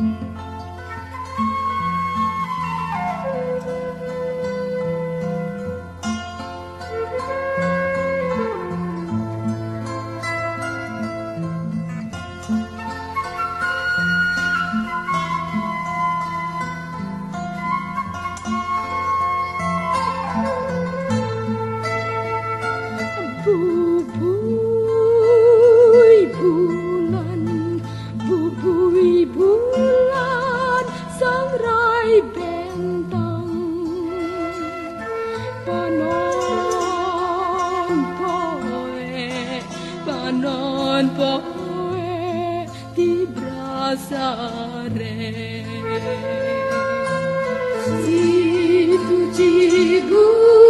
Ooh. non poe di brasare. Se tu ci guardi,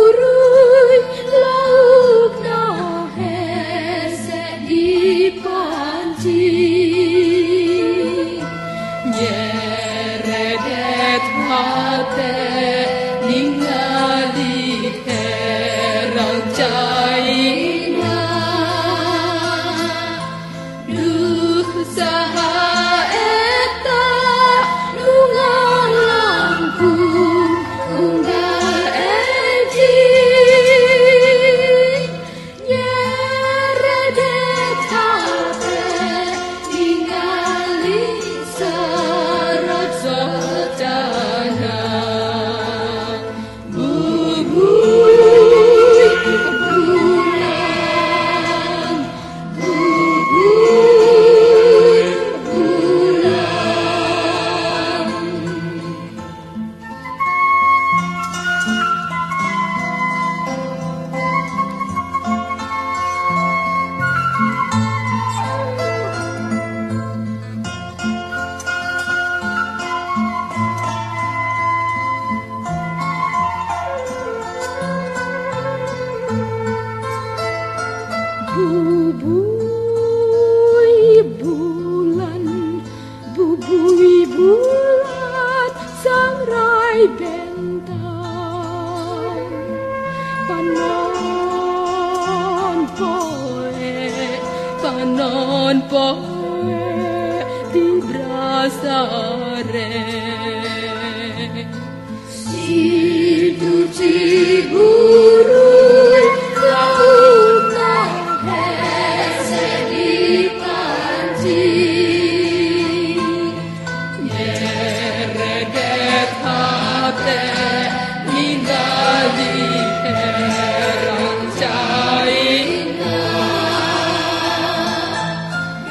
tentang panon poe panon poe di si tu cibu